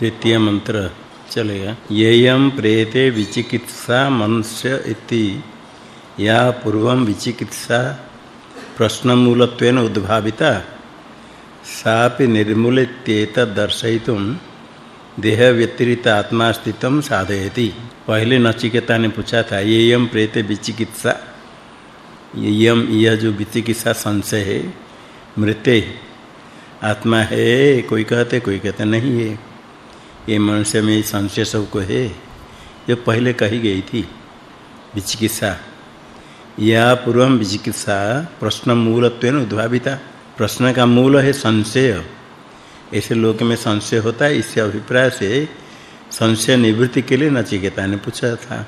तृतीय मंत्र चलेगा। येयम प्रेते विचिकित्सा मनुष्य इति। या पूर्वम विचिकित्सा प्रश्न मूलत्वेन उद्भाविता। सापि निर्मूलित्येत दर्शयितुं देह व्यतिरिक्त आत्मा स्थितम साधयति। पहले नचिकेता ने पूछा था येयम प्रेते विचिकित्सा? येयम यह जो विचिकित्सा संशय है, मृत्य आत्मा है, कोई कहते कोई कहते, नहीं है। ये मनुष्य में संशय सबको है। जो पहले कही गई थी, विचिकित्सा। या पूर्वम विचिकित्सा प्रश्न मूलत्वेन उद्भाविता। प्रश्न का मूल है संशय। ऐसे लोक में संशय होता है, इससे अभिप्राय से संशय निवृत्ति के लिए नचिकेता ने पूछा था।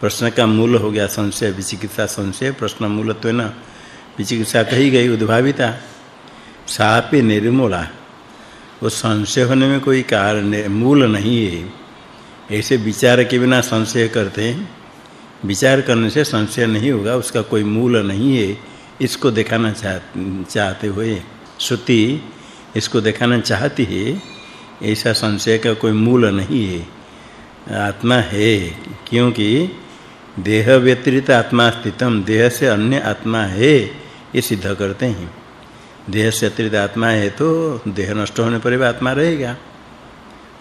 प्रश्न का मूल हो गया संशय, विचिकित्सा संशय, प्रश्न मूलत्वेन। विचिकित्सा कही गई, उद्भाविता। सापि निर्मूला। वो संशय होने में कोई कारण मूल नहीं है। ऐसे विचार के बिना संशय करते हैं। विचार करने से संशय नहीं होगा, उसका कोई मूल नहीं है। इसको दिखाना चाहते हुए श्रुति इसको दिखाना चाहती है। ऐसा संशय का कोई मूल नहीं है। आत्मा है, क्योंकि देह व्यतिरिक्त आत्मा स्थितम, देह से अन्य आत्मा है, ये सिद्ध करते हैं। देह से अतिरिक्त आत्मा है तो देह नष्ट होने पर भी आत्मा रहेगा।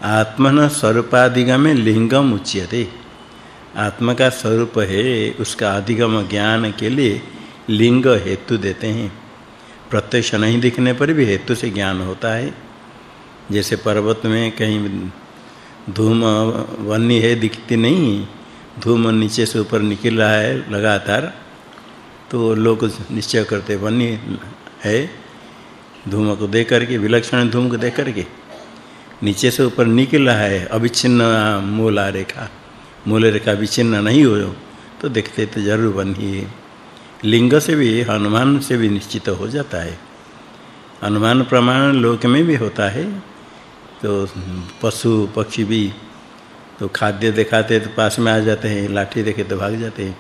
आत्मन स्वरूपाधिगम लिंगम उच्यते। आत्मा का स्वरूप है, उसका अधिगम ज्ञान के लिए लिंग हेतु देते हैं। प्रत्यक्ष नहीं दिखने पर भी हेतु से ज्ञान होता है। जैसे पर्वत में कहीं धूम वन्नी है, दिखती नहीं, धूम नीचे से ऊपर निकल रहा है लगातार तो लोग निश्चय करते वन्नी है धूम को देख करके, विलक्षण धूम को देख करके, नीचे से ऊपर निकल रहा है, अविच्छिन्न मूला रेखा मूल रेखा विच्छिन्न नहीं हो तो देखते तो ज़रूर बनी लिंग से भी, हनुमान से भी निश्चित हो जाता है। अनुमान प्रमाण लोक में भी होता है। तो पशु, पक्षी भी तो खाद्य दिखाते तो पास में आ जाते हैं, लाठी देखे तो भाग जाते हैं।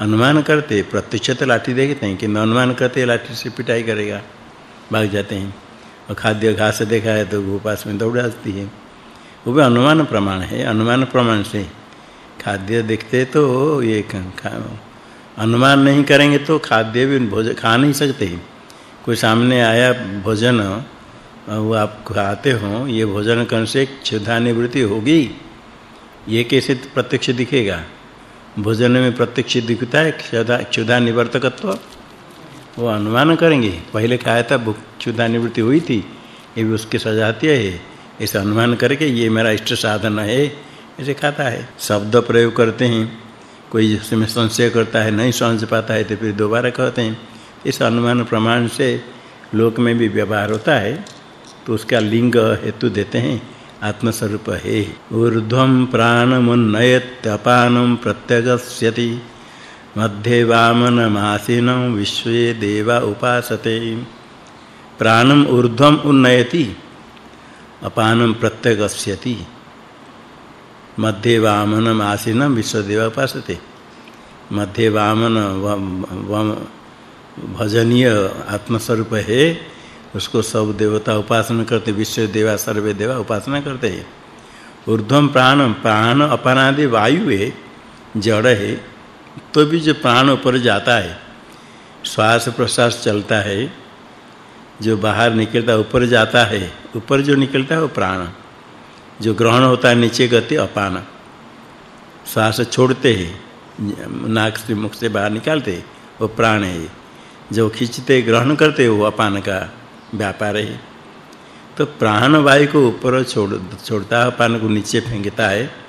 अनुमान करते प्रत्यक्ष तो लाठी देखते हैं कि अनुमान करते, लाठी से पिटाई करेगा। भाग जाते हैं। और खाद्य घास देखा है तो वो पास में दौड़ जाती है। वो भी अनुमान प्रमाण है। अनुमान प्रमाण से खाद्य देखते तो ये अनुमान नहीं करेंगे तो खाद्य भी भोजन खा नहीं सकते। कोई सामने आया भोजन, वो आप खाते हो, ये भोजन करने से क्षुधा निवृत्ति होगी। ये कैसे प्रत्यक्ष दिखेगा? भोजन में प्रत्यक्ष दिखता है क्षुधा क्षुधा निवर्तकत्व वो अनुमान करेंगे। पहले खाया था? भूख क्षुधा निवृत्ति हुई थी, ये भी उसके सजातीय है। ऐसे अनुमान करके ये मेरा इष्ट साधन है ऐसे खाता है। शब्द प्रयोग करते हैं। कोई जिसमें संशय करता है, नहीं समझ पाता है तो फिर दोबारा कहते हैं। इस अनुमान प्रमाण से लोक में भी व्यवहार होता है तो उसका लिंग हेतु देते हैं। आत्मस्वरूप है। ऊर्ध्वम प्राणमुन्नयत अपानम प्रत्यगस्यति मध्ये वामनमासीन विश्वे देवा उपासते। प्राणम ऊर्ध्वम उन्नयति, अपानम प्रत्यगस्यति। मध्ये वामनम आसीनम विश्वदेव उपासते। मध्ये वामन भजनीय आत्मस्वरूप है, उसको सब देवता उपासना करते, विश्व देवा, सर्वे देवा उपासना करते हैं। ऊर्ध्वम प्राण प्राण अपनादि वायु है, जड़ है। तो भी जो प्राण ऊपर जाता है, श्वास प्रश्वास चलता है, जो बाहर निकलता ऊपर जाता है, ऊपर जो निकलता है वो प्राण। जो ग्रहण होता है नीचे गति अपान। श्वास छोड़ते हैं, नाक से मुख से बाहर निकालते वो प्राण है। जो खींचते, ग्रहण करते वो अपान का व्यापार है। तो प्राण वायु को ऊपर छोड़, छोड़ता है, अपान को नीचे फेंकता है।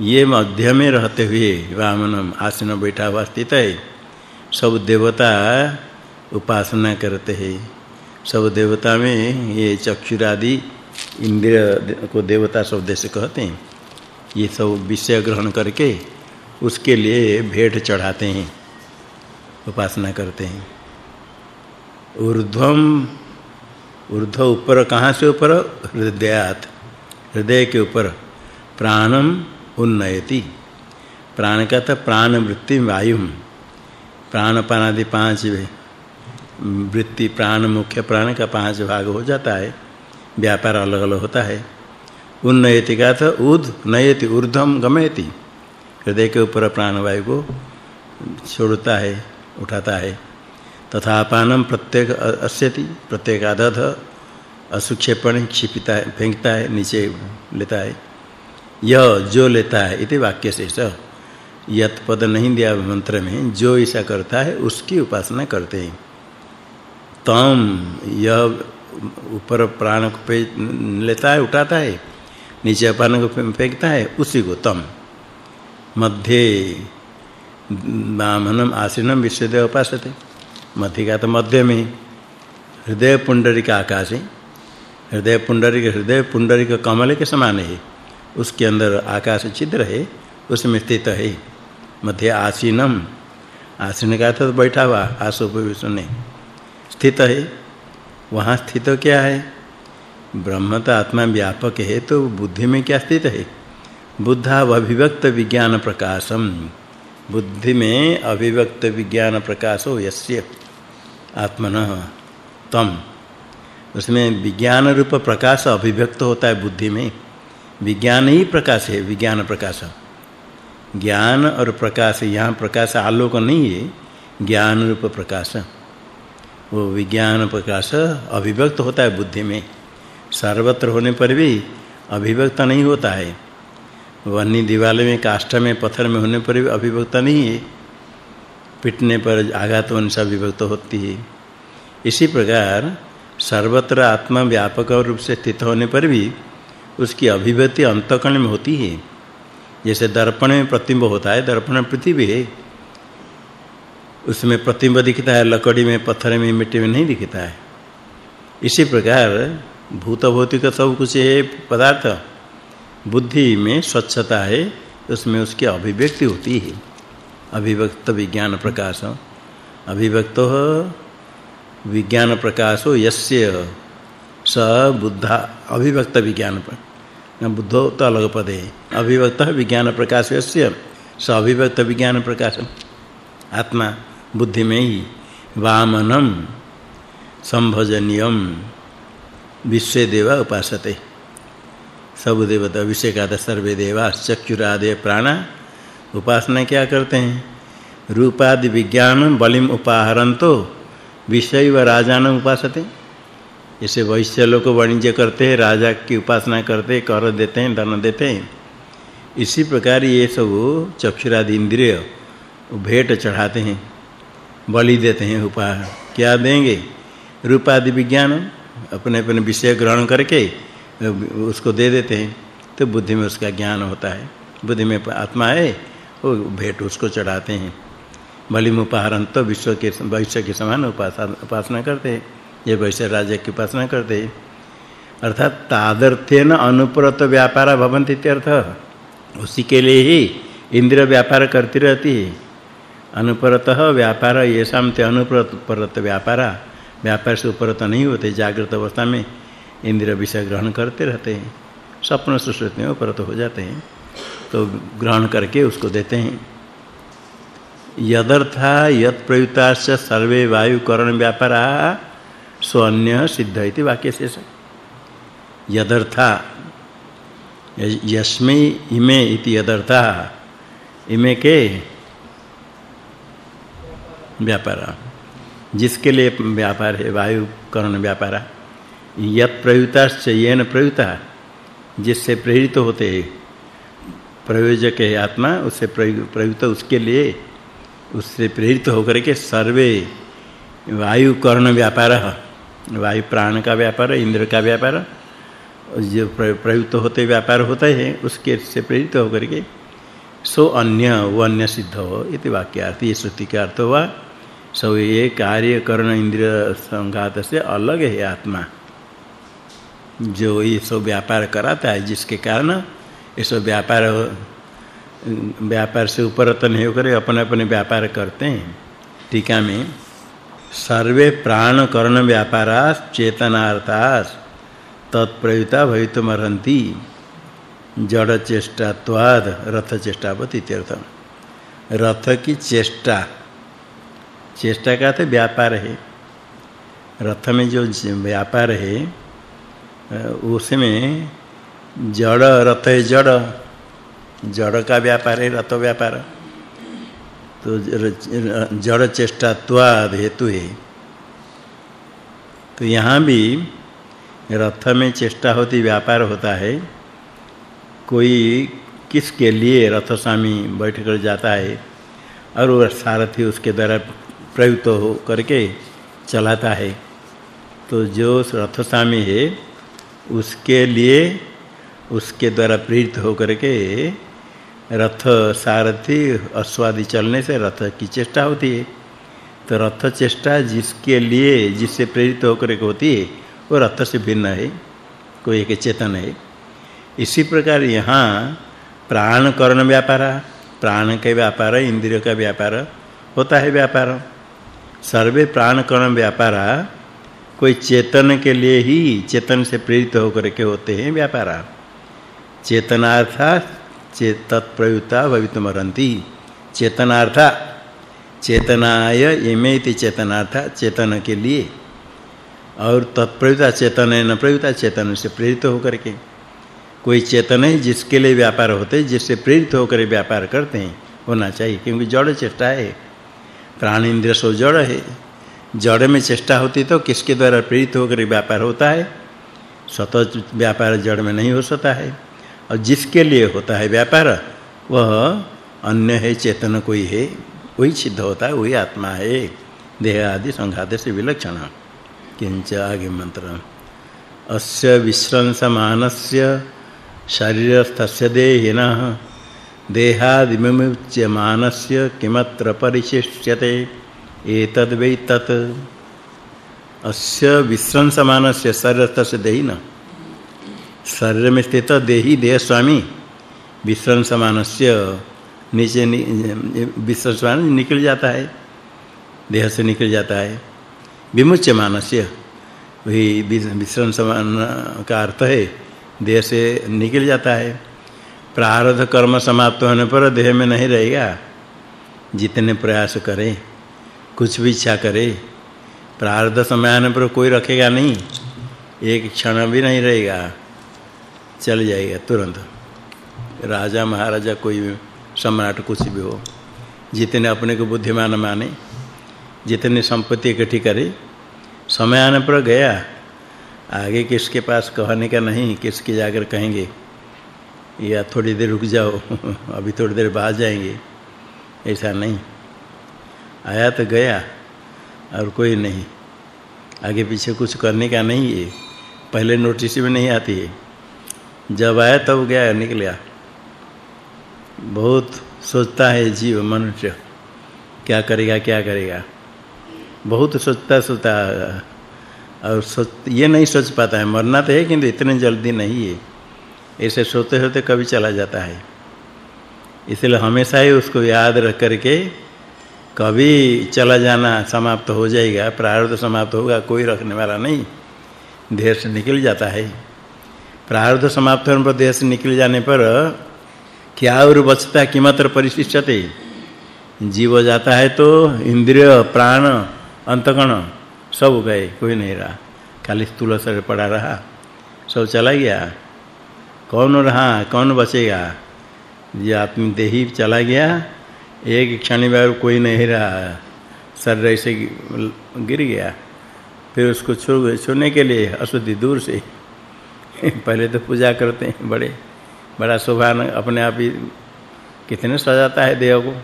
ये मध्य में रहते हुए वामन आसन बैठा हुआ स्थित है। सब देवता उपासना करते हैं। सब देवता में ये चक्षुरादि इंद्रिय को देवता शब्द से कहते हैं। ये सब विषय ग्रहण करके उसके लिए भेंट चढ़ाते हैं। उपासना करते हैं। ऊर्ध्वम, ऊर्ध्व ऊपर कहाँ से ऊपर? हृदयात, हृदय के ऊपर। प्राणम उन्नयति। प्राण का तो प्राण वृत्ति वायु। प्राण पानादि पाँच वृत्ति, प्राण मुख्य, प्राण का पाँच भाग हो जाता है। व्यापार अलग-अलग होता है। उन्नयति का था उद, नयति ऊर्ध्वम गमयति। हृदय के ऊपर प्राणवायु को छोड़ता है, उठाता है। तथा अपानम प्रत्येक अस्यति, प्रत्येक आदध, असुक्षेपण, क्षिपिता है, फेंकता है, नीचे लेता है। यह जो लेता है, इति वाक्य स यत पद नहीं दिया मंत्र में, जो ऐसा करता है, उसकी उपासना करते हैं। तम यह ऊपर प्राण को पे लेता है, उठाता है, नीचे अपान को फेंकता है, उसी को तम। मध्य वामनम आसीनम विश्वदेव उपासते। मध्य का तो मध्य में हृदय पुंडरिक आकाश है। हृदय पुंडरिक हृदय पुंडरिक कमल के समान है। उसके अंदर आकाश छिद्र है, उसमें स्थित है। मध्य आसीनम। आसीन का तो बैठा हुआ आसोप विष्णु स्थित है। वहाँ स्थित क्या है? ब्रह्म तो आत्मा व्यापक है तो बुद्धि में क्या स्थित है? बुद्धा अभिव्यक्त विज्ञान प्रकाशम। बुद्धि में अभिव्यक्त विज्ञान प्रकाशो यस्य। आत्मन तम। उसमें विज्ञान रूप प्रकाश अभिव्यक्त होता है बुद्धि में। विज्ञान ही प्रकाश है, विज्ञान प्रकाश। ज्ञान और प्रकाश, यहाँ प्रकाश आलोक नहीं है, ज्ञान रूप प्रकाश। वो विज्ञान प्रकाश अभिव्यक्त होता है बुद्धि में। सर्वत्र होने पर भी अभिव्यक्त नहीं होता है। वन्नी दीवार में, काष्ठ में, पत्थर में होने पर भी अभिव्यक्त नहीं है। पिटने पर आघात होने से अभिव्यक्त होती है। इसी प्रकार सर्वत्र आत्मा व्यापक रूप से स्थित होने पर भी उसकी अभिव्यक्ति अंतकण में होती है। जैसे दर्पण में प्रतिबिंब होता है, दर्पण पृथ्वी है। उसमें प्रतिबिंब दिखता है, लकड़ी में, पत्थर में, मिट्टी में नहीं दिखता है। इसी प्रकार भूत भौतिक सब कुछ है, पदार्थ। बुद्धि में स्वच्छता है, उसमें उसकी अभिव्यक्ति होती है। अभिव्यक्त विज्ञान प्रकाश। अभिव्यक्त विज्ञान प्रकाशो यस्य स बुद्धा। अभिव्यक्त विज्ञान पर बुद्धो तो अलग पद है अभिव्यक्त विज्ञान प्रकाश यस्य स अभिव्यक्त विज्ञान प्रकाश आत्मा बुद्धि में ही वामनम संभजनियम। विश्व देव उपासते। सब देवता विषय का सर्वे देवा, चक्षुरादे प्राणा, उपासना क्या करते हैं? रूपादि विज्ञान बलिम उपाहरंतो विषय व राजान उपासते। इसे वैश्य लोग वाणिज्य करते हैं, राजा की उपासना करते हैं, कर देते हैं धन देते हैं। इसी प्रकार ये सब चक्षुरादि इंद्रिय भेंट चढ़ाते हैं, बलि देते हैं, उपहार। क्या देंगे? रूपादि विज्ञान अपने अपने विषय ग्रहण करके उसको दे देते हैं तो बुद्धि में उसका ज्ञान होता है। बुद्धि में आत्मा है, वो भेंट उसको चढ़ाते हैं। बलि उपहारन तो विश्व के, वैश्य के समान उपासना करते हैं। ये वैसे राजा की उपासना करते अर्थात तादर्थेन अनुप्रत व्यापार भवन्ति इत्यर्थ। उसी के लिए ही इंद्रिय व्यापार करती रहती है। अनुपरतः व्यापार येषाम ते अनुपरत व्यापार व्यापार से उपरत नहीं होते, जागृत अवस्था में इंद्रिय विषय ग्रहण करते रहते हैं। स्वप्न सुश्रुति में उपरत हो जाते हैं। तो ग्रहण करके उसको देते हैं। यदर्था यत प्रयुक्ताश्च सर्वे वायु करण व्यापारा स्वन्य सिद्ध इति वाक्य शेष। यदर्था यस्मै इमे इति यदर्था। इमे के? व्यापार। जिसके लिए व्यापार है, वायु करण व्यापार। यत प्रयुक्ताश्च येन प्रयुक्ता जिससे प्रेरित तो होते प्रयोजक है आत्मा, उससे प्रयुक्त उसके लिए, उससे प्रेरित होकर के सर्वे वायु कर्ण व्यापार। वायु प्राण का व्यापार, इंद्र का व्यापार, जो प्रयुक्त होते व्यापार होता है, उसके से प्रेरित होकर के सो अन्य, वो अन्य सिद्ध हो, इति वाक्यार्थ। ये श्रुति का अर्थ हुआ सब ये कार्य करण इंद्रिय संघात से अलग है आत्मा। जो ये सब व्यापार कराता है, जिसके कारण ये सब व्यापार व्यापार से उपरत नहीं होकर अपने अपने व्यापार करते हैं। टीका में सर्वे प्राण करण व्यापारा चेतनार्थास तत्प्रयुता भवितुमर्हन्ति। जड़ चेष्टात्वाद रथ चेष्टावत इत्यर्थ रथ की चेष्टा। चेष्टा का तो व्यापार है। रथ में जो व्यापार है, उसमें जड़ रथ है जड़। जड़ का व्यापार है, रथ व्यापार। तो जड़ चेष्टात्वाद हेतु है। तो यहाँ भी रथ में चेष्टा होती, व्यापार होता है। कोई किसके लिए रथ स्वामी बैठ कर जाता है और सारथी उसके द्वारा प्रयुक्त हो करके चलाता है। तो जो रथ स्वामी है, उसके लिए उसके द्वारा प्रेरित होकर के रथ सारथी, अश्वादि चलने से रथ की चेष्टा होती है। तो रथ चेष्टा जिसके लिए, जिससे प्रेरित होकर के होती है, वो रथ से भिन्न है, कोई एक चेतन है। इसी प्रकार यहाँ प्राण करण व्यापार, प्राण के व्यापार, इंद्रिय का व्यापार होता है व्यापार। सर्वे प्राण करण व्यापार कोई चेतन के लिए ही चेतन से प्रेरित होकर के होते हैं व्यापार। चेतनार्था चेत प्रयुक्ता भवितुमरंती चेतनार्था, चेतनाय इमेति चेतनार्था, चेतन के लिए। और तत्प्रयुता चेतन न प्रयुक्ता चेतन से प्रेरित होकर के। कोई चेतन है जिसके लिए व्यापार होते हैं, जिससे प्रेरित होकर व्यापार करते हैं, होना चाहिए, क्योंकि जड़ चेष्टा है। प्राण इंद्र सो जड़ है। जड़ में चेष्टा होती तो किसके द्वारा प्रेरित होकर व्यापार होता है? स्वतः व्यापार जड़ में नहीं हो सकता है। और जिसके लिए होता है व्यापार, वह अन्य है, चेतन कोई है, वही सिद्ध होता है, वही आत्मा है। देह आदि संघात से विलक्षण। किंच आगे मंत्र। अस्य विश्रंसमानस्य शरीरस्थस्य देहिनः। देहादिमुच्यमानस्य किमत्र परिशिष्यते? एतद् वै तत्। अस्य विश्रंसमानस्य शरीरस्थस्य देहिनः। शरीर में स्थित देही देह स्वामी विश्रंसमानस्य नीचे विश्रंसमान निकल जाता है। देह से निकल जाता है। विमुच्य मानस्य वही विश्रम समान का अर्थ है देह से निकल जाता है। प्रारब्ध कर्म समाप्त होने पर देह में नहीं रहेगा। जितने प्रयास करें, कुछ भी इच्छा करे, प्रारब्ध समय आने पर कोई रखेगा नहीं। एक क्षण भी नहीं रहेगा। चल जाएगा तुरंत। राजा महाराजा कोई भी सम्राट कुछ भी हो, जितने अपने को बुद्धिमान माने, जितने संपत्ति इकट्ठी करे, समय आने पर गया। आगे किसके पास कहने का नहीं, किसके जाकर कहेंगे, या थोड़ी देर रुक जाओ, अभी थोड़ी देर बाद जाएँगे। ऐसा नहीं। आया तो गया, और कोई नहीं। आगे पीछे कुछ करने का नहीं है। पहले नोटिस में नहीं आती है। जब आया तब गया निकल गया बहुत सोचता है जीव, मनुष्य। क्या करेगा क्या करेगा? बहुत सोचता सोचता, और सोच, ये नहीं सोच पाता है। मरना तो है किंतु इतने जल्दी नहीं है। ऐसे सोते सोते कभी चला जाता है। इसलिए हमेशा ही उसको याद रख करके कभी चला जाना समाप्त हो जाएगा। प्रारब्ध समाप्त होगा, कोई रखने वाला नहीं। देर से निकल जाता है। प्रारब्ध समाप्त होने पर देह से निकल जाने पर क्या और बचता किमत्र परिशिष्टते? जीव जाता है तो इंद्रिय, प्राण अंतकण सब गए, कोई नहीं रहा। खाली स्थूल शरीर पड़ा रहा। सब चला गया। कौन रहा, कौन बचेगा? ये आत्म देही चला गया। एक क्षण में कोई नहीं रहा। शरीर ऐसे गिर गया। फिर उसको छू, छूने के लिए, अशुद्धि दूर से पहले तो पूजा करते हैं, बड़े, बड़ा शोभा अपने आप ही कितने सजाता है देह को।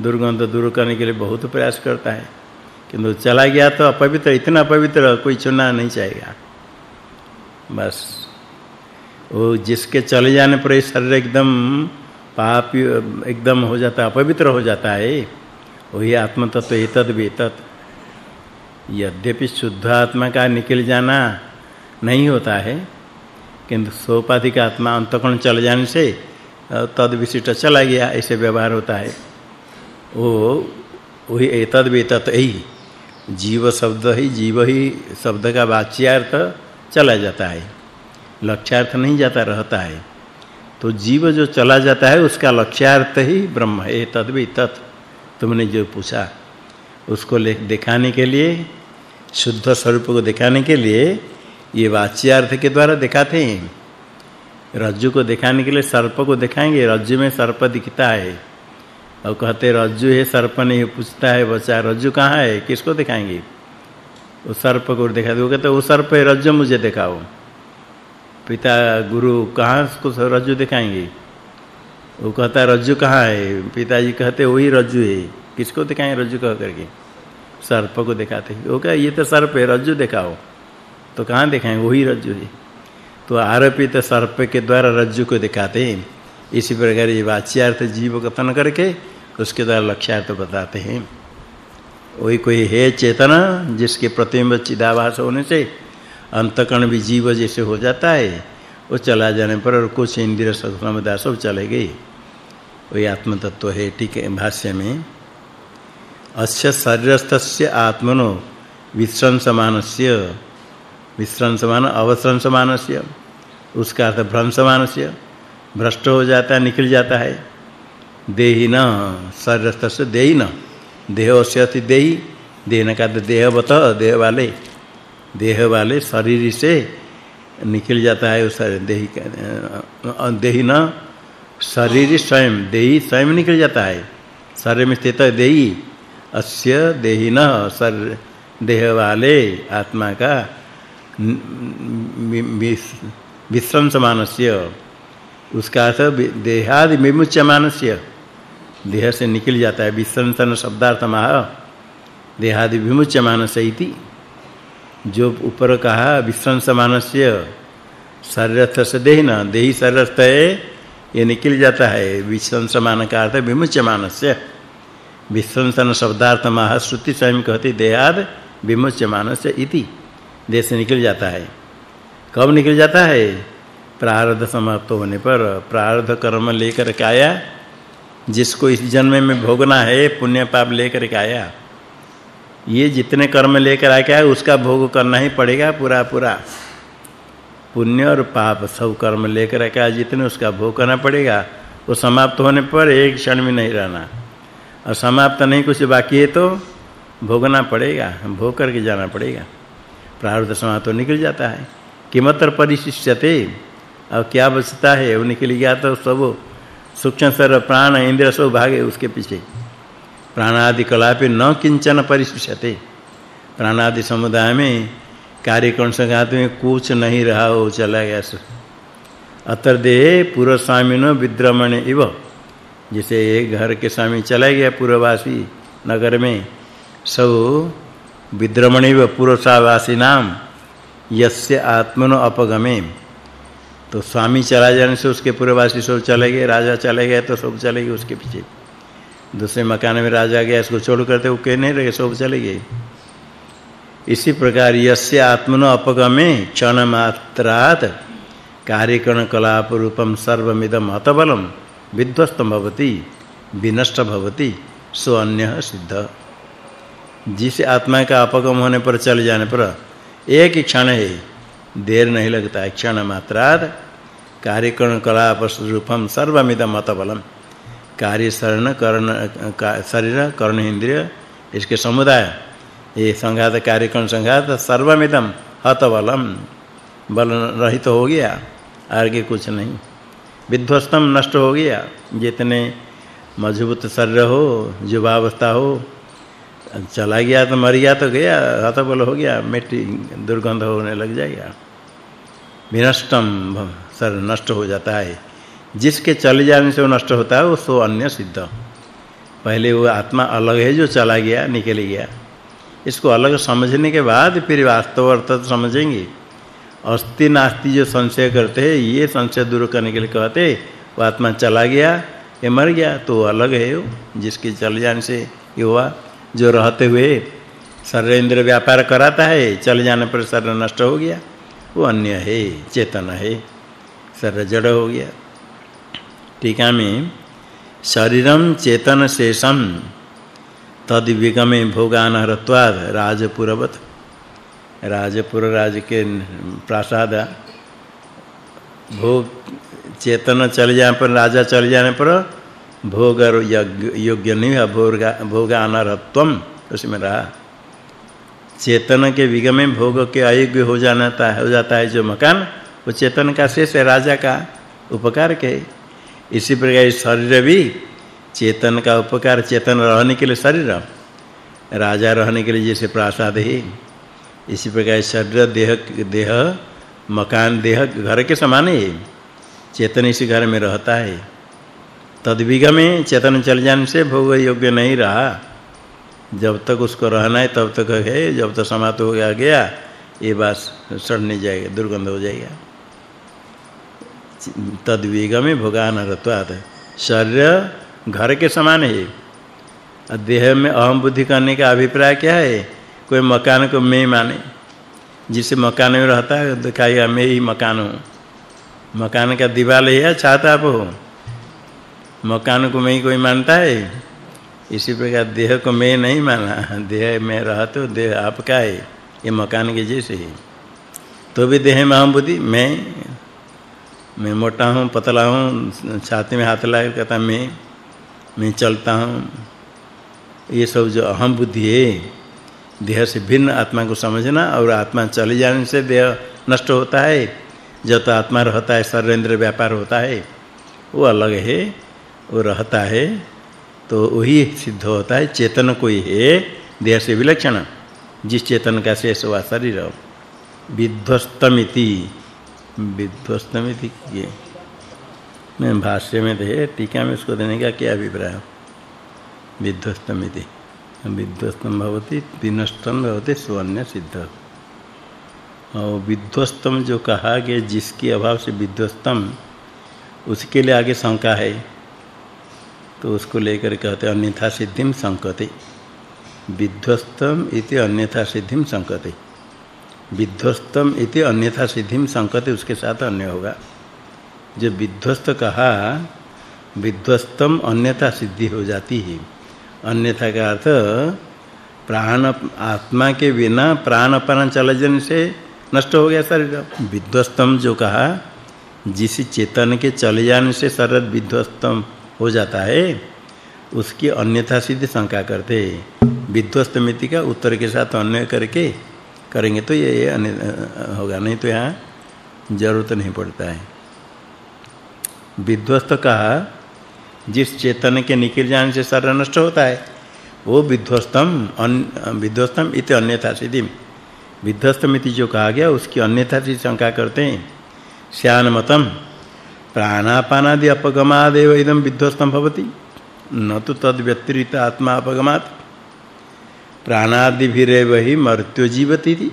दुर्गंध दूर करने के लिए बहुत प्रयास करता है। किंतु चला गया तो अपवित्र, इतना पवित्र, कोई चुनना नहीं चाहेगा। बस, वो जिसके चले जाने पर शरीर एकदम पाप, एकदम हो जाता है, अपवित्र हो जाता है, वही आत्म तत्व एतद भी तत् यद्यपि शुद्ध आत्मा का निकल जाना नहीं होता है किंतु सोपाधिक आत्मा अंतकोण चल जाने से तद विशिष्ट चला गया, ऐसे व्यवहार होता है। वो वही एतद वेतत ही, जीव शब्द ही, जीव ही शब्द का वाच्यार्थ चला जाता है। लक्ष्यार्थ नहीं जाता, रहता है। तो जीव जो चला जाता है, उसका लक्ष्यार्थ ही ब्रह्म है तद भी तत् तुमने जो पूछा, उसको दिखाने के लिए, शुद्ध स्वरूप को दिखाने के लिए ये वाच्यार्थ के द्वारा दिखाते हैं। रज्जु को दिखाने के लिए सर्प को दिखाएँगे। रज्जु में सर्प दिखता है। और कहते रज्जु है, सर्प नहीं पूछता है बच्चा रज्जु कहाँ है, किसको दिखाएँगे? वो सर्प को दिखा दो। कहते वो सर्प है, रज्जु मुझे दिखाओ। पिता, गुरु कहाँ उसको रज्जु दिखाएँगे? वो कहता रज्जु कहाँ है? पिताजी कहते वही रज्जु है। किसको दिखाएँगे रज्जु कह करके। सर्प को दिखाते वो कहा, ये तो सर्प है, रज्जु दिखाओ। तो कहाँ दिखाएँगे वही रज्जु है। तो आरोपित सर्प के द्वारा रज्जु को दिखाते हैं। इसी प्रकार ये वाच्यार्थ जीव कथन करके उसके द्वारा लक्ष्यार्थ बताते हैं। वही कोई है चेतना जिसके प्रतिबिंब चिदाभास होने से अंतकण भी जीव जैसे हो जाता है, वो चला जाने पर और कुछ इंद्रिय समुदाय सब चले गए। वही आत्म तत्व है, ठीक है, भाष्य में। अस्य शरीरस्थस्य आत्मनो विश्रंसमानस्य विश्रंसमान अवश्रंसमानस्य उसका अर्थ भ्रंसमानस्य, भ्रष्ट हो जाता है निकल जाता है। देहि न शरीरस्थस्य देहि न। देहस्य अति देहि देहन का देहवत देह वाले देह वाले शरीर से निकल जाता है, उस देही देही न, शरीर स्वयं, देही स्वयं निकल जाता है। शरीर में स्थित देही, अस्य देही न शरीर देह वाले आत्मा का विश्रंसमानस्य उसका अर्थ देहादि विमुच्यमानस्य। देह से निकल जाता है विश्रंसन शब्दार्थ महा देहादि विमुच्यमानस्य इति। जो ऊपर कहा विश्रंस मानस्य शरीरस्थ से देहिना देही शरीरस्थ है ये निकल जाता है। विश्रंस मान का अर्थ विमुच्य मानस्य विश्रंसन शब्दार्थ महा श्रुति स्वयं कहती, देहाद विमुच्य मानस्य इति। देह से निकल जाता है। कब निकल जाता है? प्रारब्ध समाप्त होने पर। प्रारब्ध कर्म लेकर के आया। जिसको इस जन्म में भोगना है, पुण्य पाप लेकर के आया। ये जितने कर्म लेकर आके है, उसका भोग करना ही पड़ेगा पूरा पूरा। पुण्य और पाप सब कर्म लेकर आए जितने उसका भोग करना पड़ेगा, वो समाप्त होने पर एक क्षण में नहीं रहना। और समाप्त नहीं कुछ बाकी है तो भोगना पड़ेगा, भोग करके जाना पड़ेगा। प्रारब्ध समाप्त तो निकल जाता है। किमतर परिशिष्यते। अब क्या बचता है? वो निकल गया तो सब। सूक्ष्म सर प्राण इंद्र सब भागे उसके पीछे। प्राणादि कलापे न किंचन परिशिष्यते। प्राणादि समुदाय में कार्यकरण संघात में कुछ नहीं रहा हो चला गया सो। अतर दे पूर्व स्वामिनो विद्रमण इव। जैसे एक घर के स्वामी चला गया पूर्ववासी नगर में। सब विद्रमण इव पूर्ववासी नाम यस्य आत्मनो अपगमे। तो स्वामी चला जाने से उसके पूर्ववासी सब चले गए, राजा चले गए तो सब चले गए उसके पीछे। दूसरे मकान में राजा गया इसको छोड़ करते वो कह नहीं रहे, सब चले गए। इसी प्रकार यस्य आत्मनो अपगमे क्षण मात्रात कार्यकरण कलाप रूपम सर्वमिदम हतबलम विध्वस्तम भवति, विनष्ट भवति सो अन्य सिद्ध। जिस आत्मा का अपगम होने पर चल जाने पर एक ही क्षण है देर नहीं लगता। क्षण मात्रात कार्यकरण कलाप रूपम सर्वमिदम हतबलम कार्य शरण, कर्ण शरीर, कर्ण इंद्रिय, इसके समुदाय, ये संघात कार्यक्रम संघात सर्वमिदम हतबलम। बल रहित हो गया, आगे कुछ नहीं। विध्वस्तम नष्ट हो गया, जितने मज़बूत शरीर हो युवावस्था हो चला गया तो मर गया तो गया, हतबल हो गया, मिट्टी दुर्गंध होने लग जाएगा। विनष्टम सर नष्ट हो जाता है। जिसके चले जाने से वो नष्ट होता है, वो सो अन्य सिद्ध। पहले वो आत्मा अलग है जो चला गया, निकल गया। इसको अलग समझने के बाद फिर वास्तव अर्थ तो समझेंगे। अस्ति नास्ति जो संशय करते हैं, ये संशय दूर करने के लिए कहते वो आत्मा चला गया, ये मर गया तो अलग है वो। जिसके चले जाने से ये हुआ जो रहते हुए शरीर इंद्र व्यापार कराता है, चले जाने पर शरीर नष्ट हो गया। वो अन्य है, चेतन है, शरीर जड़ हो गया। टीका में, शरीरम चेतन शेषम तद विगमे भोगानहरत्वाद राजपुरवत। राजपुर राज के प्रासाद, भोग चेतन चल जाने पर, राजा चल जाने पर भोग योग्य नहीं है भोग भोगानहरत्वम उसमें रहा। चेतन के विगमे भोग के अयोग्य हो है हो जाता है जो मकान, वो चेतन का शेष है, राजा का उपकार के। इसी प्रकार शरीर भी चेतन का उपकार, चेतन रहने के लिए शरीर राजा रहने के लिए जैसे प्रासाद है। इसी प्रकार शरीर, देह देह, मकान, देह, घर के समान है। चेतन इसी घर में रहता है। तद्विग में चेतन चल जाने से भोग योग्य नहीं रहा। जब तक उसको रहना है तब तक है, जब तक समाप्त हो गया गया, ये बात सड़ने जाएगा, दुर्गंध हो जाएगा। तद्विग में भोगान रत्वात। शरीर घर के समान है। देह में अहम बुद्धि करने का अभिप्राय क्या है? कोई मकान को मैं माने। जिसे मकान में रहता है दिखाएगा, मैं ही मकान हूँ। मकान का दीवार है छत आप हो? मकान को मैं कोई मानता है? इसी प्रकार देह को मैं नहीं माना। देह में रहा तो देह आपका है। ये मकान के जैसे है। तो भी देह में बुद्धि मैं मैं मोटा हूँ, पतला हूँ, छाती में हाथ लगा कहता मैं मैं चलता हूँ। ये सब जो अहम बुद्धि है, देह से भिन्न आत्मा को समझना और आत्मा चले जाने से देह नष्ट होता है। जब तो आत्मा रहता है, शरीर व्यापार होता है, वो अलग है। वो रहता है तो वही सिद्ध होता है, चेतन कोई है देह से विलक्षण, जिस चेतन का शेष हुआ शरीर, विध्वस्तमिति विध्वस्तमिति ये। मैं भाष्य में है टीका में इसको देने का क्या अभिप्राय? विध्वस्तमिति। विध्वस्तम भवति, विनष्टम भवति स्वन्य सिद्ध। और विध्वस्तम जो कहा कि जिसके अभाव से विध्वस्तम, उसके लिए आगे शंका है। तो उसको लेकर कहते अन्यथा सिद्धिम संकते। विध्वस्तम इति अन्यथा सिद्धिम संकते। विध्वस्तम इति अन्यथा सिद्धिम संकते, उसके साथ अन्य होगा। जो विध्वस्त कहा, विध्वस्तम अन्यथा सिद्धि हो जाती है। अन्यथा का अर्थ, प्राण, आत्मा के बिना प्राण अपना चल जाने से नष्ट हो गया शरीर। विध्वस्तम जो कहा, जिस चेतन के चले जाने से शरीर विध्वस्तम। हो जाता है, उसकी अन्यथा सिद्ध शंका करते। विध्वस्त मिति का उत्तर के साथ अन्य करके करेंगे तो ये अन्य होगा। नहीं तो यहाँ ज़रूरत नहीं पड़ता है। विध्वस्त कहा, जिस चेतन के निकल जाने से शरीर नष्ट होता है, वो विध्वस्तम विध्वस्तम इति अन्यथा सिद्धि। विध्वस्त मिति जो कहा गया, उसकी अन्यथा से शंका करते हैं। श्यान मतम प्राणापानादि अपगमादेव इदम विध्वस्तम भवति। न तो तद व्यतिरिक्त आत्मा अपगमात। प्राणादि ही मर्त्यो जीवति थी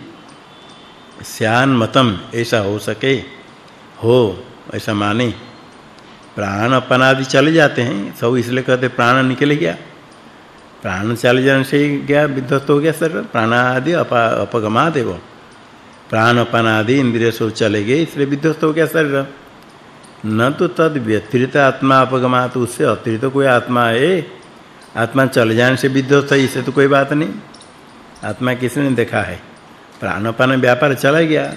श्यान मतम ऐसा हो सके हो ऐसा माने। प्राण अपनादि चले जाते हैं सब इसलिए कहते प्राण निकल गया। प्राण चले जाने से गया विध्वस्त हो गया सर प्राणादि अप, अपगमा देव प्राण अपनादि इंद्रिय सब चले गए इसलिए विध्वस्त हो गया शरीर। न तो तद व्यतिरिक्त आत्मा अपगमात, उससे अतिरिक्त कोई आत्मा है। आत्मा चले जाने से विध्वस्त है इसे तो कोई बात नहीं। आत्मा किसने देखा है। प्राणपान व्यापार चला गया।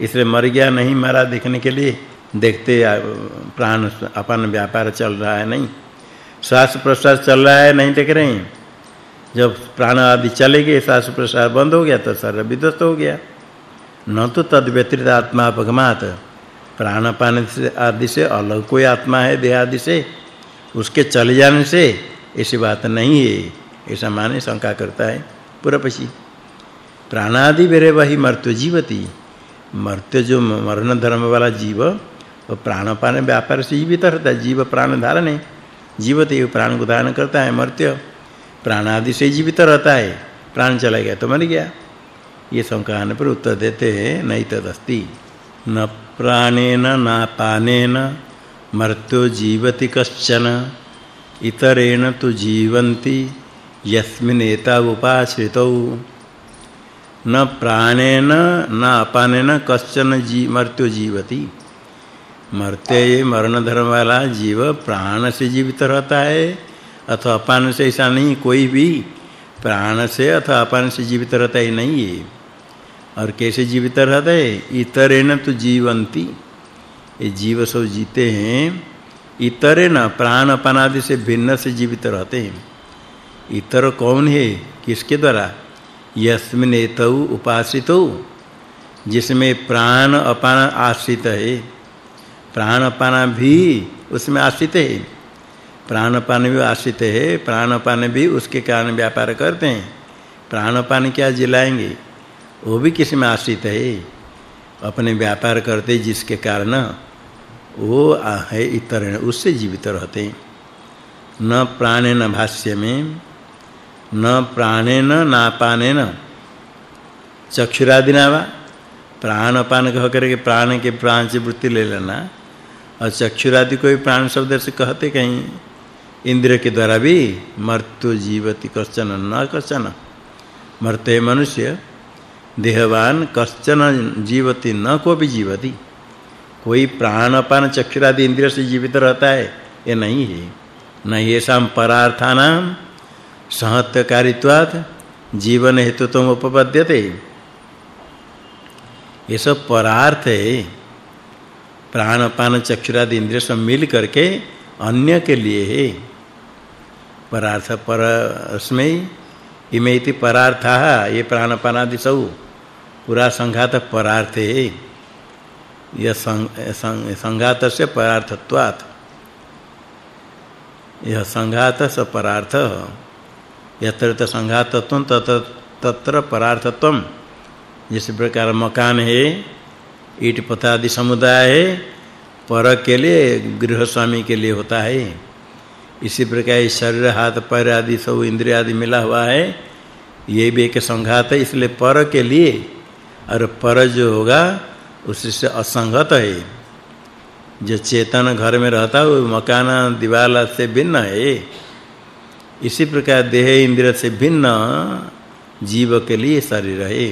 इसलिए मर गया नहीं, मरा देखने के लिए देखते, प्राण अपन व्यापार चल रहा है नहीं। श्वास प्रश्वास चल रहा है, नहीं देख रहे हैं। जब प्राण आदि चले गए, श्वास प्रश्वास बंद हो गया तो शरीर विध्वस्त हो गया। न तो तद व्यतिरिक्त आत्मा अपगमात। प्राणपान आदि से अलग कोई आत्मा है देह आदि से, उसके चले जाने से ऐसी बात नहीं है। ऐसा माने शंका करता है पूर्वपक्षी। प्राणादि बेरे वही मर्त्य जीवती। मर्त्य जो मरण धर्म वाला जीव, वो प्राणपान व्यापार से जीवित रहता है। जीव प्राण धारण है। जीवते प्राण को धारण करता है मर्त्य। प्राण आदि से जीवित रहता है। प्राण चला गया तो मर गया। ये शंका पर उत्तर देते हैं, नहीं तदस्ति। न प्राणेन न पानेन मर्त्यो जीवति कश्चन, इतरेण तु जीवन्ति, यस्मिन् एता उपाश्रितौ न प्राणेन न अपानेन कश्चन जी, मर्त्यो जीवति। मरते मरण धर्म वाला जीव प्राण से जीवित रहता है, अथवा अपान से ऐसा नहीं कोई भी प्राण से अथवा अपान से जीवित रहता ही नहीं है। और कैसे जीवित रहता है? इतरेण तो जीवंती। ये जीव सब जीते हैं। इतरे न प्राण अपान आदि से भिन्न से जीवित रहते हैं। इतर कौन है? किसके द्वारा? यस्मिन एतौ उपासितौ जिसमें प्राण अपान आश्रित है। प्राण अपान भी उसमें आश्रित है। प्राण अपान भी आश्रित है। प्राण अपान भी उसके कारण व्यापार करते हैं। प्राण अपान क्या जिलाएँगे? वो भी किसी में आश्रित है? अपने व्यापार करते जिसके कारण वो है इतर उससे जीवित रहते। न प्राणेन भाष्य में, न प्राणेन नापानेन चक्षुरादिना वा प्राणपान कह करके प्राण के प्राण से वृत्ति ले लेना। और चक्षुरादि को भी प्राण शब्द से कहते कहीं। इंद्र के द्वारा भी मर्त्य जीवति कश्चन न कश्चन। मरते मनुष्य देहवान कश्चन जीवति न को भी जीवति। कोई प्राण प्राणपान चक्षुरादि इंद्रिय से जीवित रहता है, ये नहीं है। न ये शाम परार्थानाम सहत्यकारित्वात् जीवन हेतु तुम उपपद्यते। ये सब परार्थ है। प्राण प्राणपान चक्षुरादि इंद्रिय सब मिल करके अन्य के लिए है। परार्थ पर, उसमें इमेति परार्था, ये प्राणपानादि सब। पूरा संघात परार्थ है। यह संघात से परार्थत्वात्। यह संघात स परार्थ। यत्र संघातत्व तत्र तत्र परार्थत्व जिस प्रकार मकान है, ईट पतादि समुदाय है, पर के लिए गृह स्वामी के लिए होता है। इसी प्रकार शरीर, हाथ, पैर आदि सब इंद्रिय आदि मिला हुआ है। ये भी एक संघात है, इसलिए पर के लिए और पर जो होगा उससे असंगत है। जो चेतन घर में रहता है, वो मकान दीवार से भिन्न है। इसी प्रकार देह इंद्रिय से भिन्न, जीव के लिए शरीर है।